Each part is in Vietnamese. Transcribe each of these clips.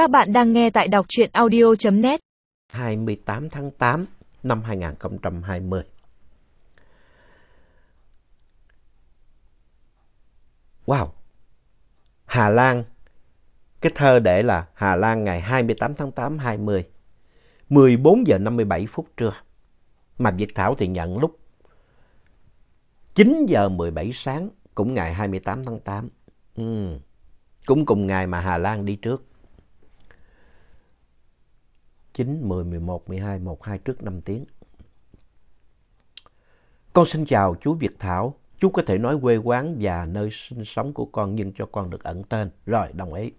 Các bạn đang nghe tại đọc truyện audio.net 28 tháng 8 năm 2020. Wow! Hà Lan, cái thơ để là Hà Lan ngày 28 tháng 8 20, 14 giờ 57 phút trưa. Mà Việt Thảo thì nhận lúc 9 giờ 17 sáng, cũng ngày 28 tháng 8. Ừ. Cũng cùng ngày mà Hà Lan đi trước. 9, 10, 11, 12, 1, 2 trước 5 tiếng. Con xin chào chú Việt Thảo. Chú có thể nói quê quán và nơi sinh sống của con nhưng cho con được ẩn tên. Rồi, đồng ý.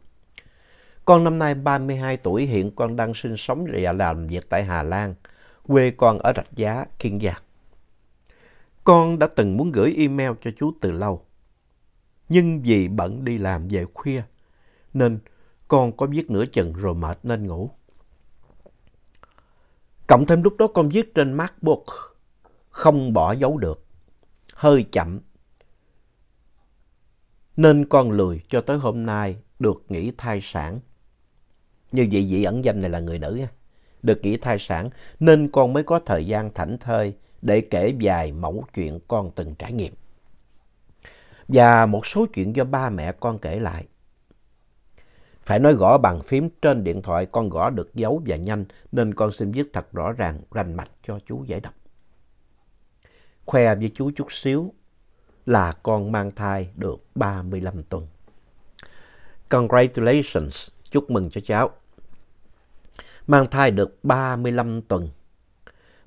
Con năm nay 32 tuổi, hiện con đang sinh sống và làm việc tại Hà Lan. Quê con ở Rạch Giá, Kiên Giang. Con đã từng muốn gửi email cho chú từ lâu. Nhưng vì bận đi làm về khuya, nên con có viết nửa chừng rồi mệt nên ngủ. Cộng thêm lúc đó con viết trên MacBook, không bỏ dấu được, hơi chậm. Nên con lười cho tới hôm nay được nghỉ thai sản. Như vậy vị ẩn danh này là người nữ nha. Được nghỉ thai sản nên con mới có thời gian thảnh thơi để kể vài mẫu chuyện con từng trải nghiệm. Và một số chuyện do ba mẹ con kể lại. Phải nói gõ bằng phím trên điện thoại con gõ được dấu và nhanh nên con xin viết thật rõ ràng, rành mạch cho chú giải đọc. Khoe với chú chút xíu là con mang thai được 35 tuần. Congratulations, chúc mừng cho cháu. Mang thai được 35 tuần.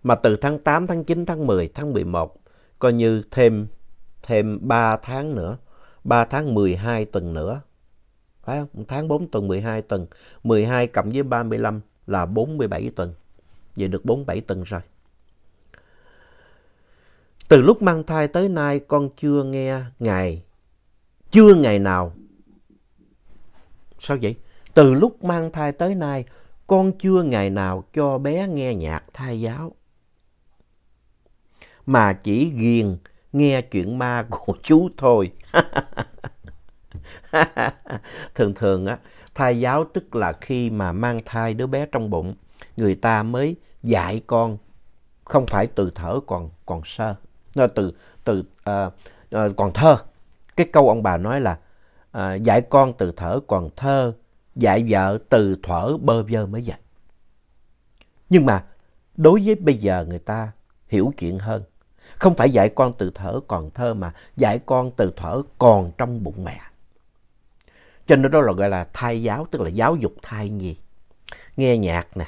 Mà từ tháng 8, tháng 9, tháng 10, tháng 11 coi như thêm thêm 3 tháng nữa, 3 tháng 12 tuần nữa phải không? Một tháng 4 tuần 12 tuần. 12 cộng với 35 là 47 tuần. Vậy được 47 tuần rồi. Từ lúc mang thai tới nay con chưa nghe ngày, chưa ngày nào. Sao vậy? Từ lúc mang thai tới nay con chưa ngày nào cho bé nghe nhạc thai giáo. Mà chỉ ghiền nghe chuyện ma của chú thôi. thường thường á, thai giáo tức là khi mà mang thai đứa bé trong bụng, người ta mới dạy con, không phải từ thở còn còn sơ, nó từ từ uh, uh, còn thơ. Cái câu ông bà nói là uh, dạy con từ thở còn thơ, dạy vợ từ thở bơ vơ mới dạy. Nhưng mà đối với bây giờ người ta hiểu chuyện hơn. Không phải dạy con từ thở còn thơ mà dạy con từ thở còn trong bụng mẹ. Cho nên đó là gọi là thai giáo, tức là giáo dục thai nhi. Nghe nhạc nè,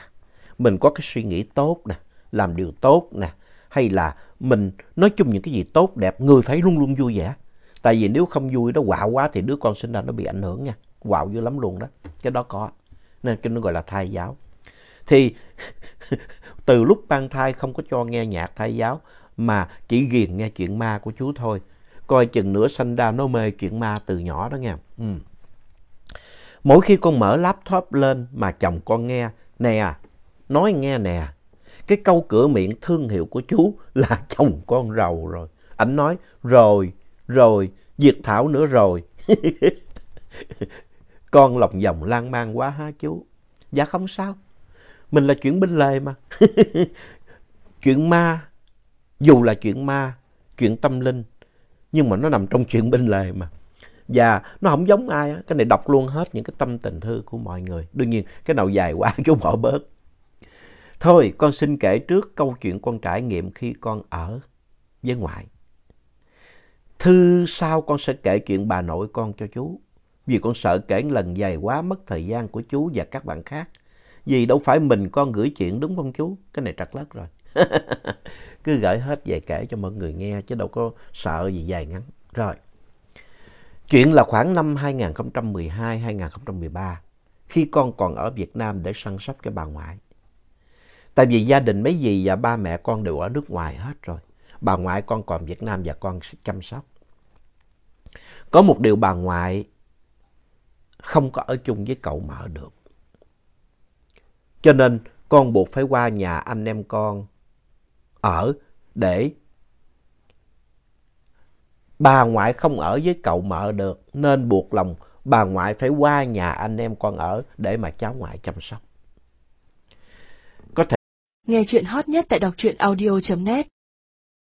mình có cái suy nghĩ tốt nè, làm điều tốt nè, hay là mình nói chung những cái gì tốt đẹp, người phải luôn luôn vui vẻ. Tại vì nếu không vui đó quạo quá thì đứa con sinh ra nó bị ảnh hưởng nha. Quạo dữ lắm luôn đó. Cái đó có. Nên cho nó gọi là thai giáo. Thì từ lúc mang thai không có cho nghe nhạc thai giáo mà chỉ ghiền nghe chuyện ma của chú thôi. Coi chừng nữa sanh ra nó mê chuyện ma từ nhỏ đó nghe Ừ. Mỗi khi con mở laptop lên mà chồng con nghe, nè, nói nghe nè, cái câu cửa miệng thương hiệu của chú là chồng con rầu rồi. Anh nói, rồi, rồi, Diệt Thảo nữa rồi. con lòng vòng lan man quá ha chú. Dạ không sao, mình là chuyện bên lề mà. chuyện ma, dù là chuyện ma, chuyện tâm linh, nhưng mà nó nằm trong chuyện bên lề mà. Và nó không giống ai á, cái này đọc luôn hết những cái tâm tình thư của mọi người. Đương nhiên cái nào dài quá chú bỏ bớt. Thôi con xin kể trước câu chuyện con trải nghiệm khi con ở với ngoại. Thư sau con sẽ kể chuyện bà nội con cho chú. Vì con sợ kể lần dài quá mất thời gian của chú và các bạn khác. Vì đâu phải mình con gửi chuyện đúng không chú? Cái này trật lất rồi. Cứ gửi hết về kể cho mọi người nghe chứ đâu có sợ gì dài ngắn. Rồi. Chuyện là khoảng năm 2012-2013, khi con còn ở Việt Nam để săn sóc cho bà ngoại. Tại vì gia đình mấy dì và ba mẹ con đều ở nước ngoài hết rồi. Bà ngoại con còn Việt Nam và con chăm sóc. Có một điều bà ngoại không có ở chung với cậu mợ được. Cho nên con buộc phải qua nhà anh em con ở để bà ngoại không ở với cậu mợ được, nên buộc lòng bà ngoại phải qua nhà anh em con ở để mà cháu ngoại chăm sóc. có thể Nghe chuyện hot nhất tại đọc truyện audio.net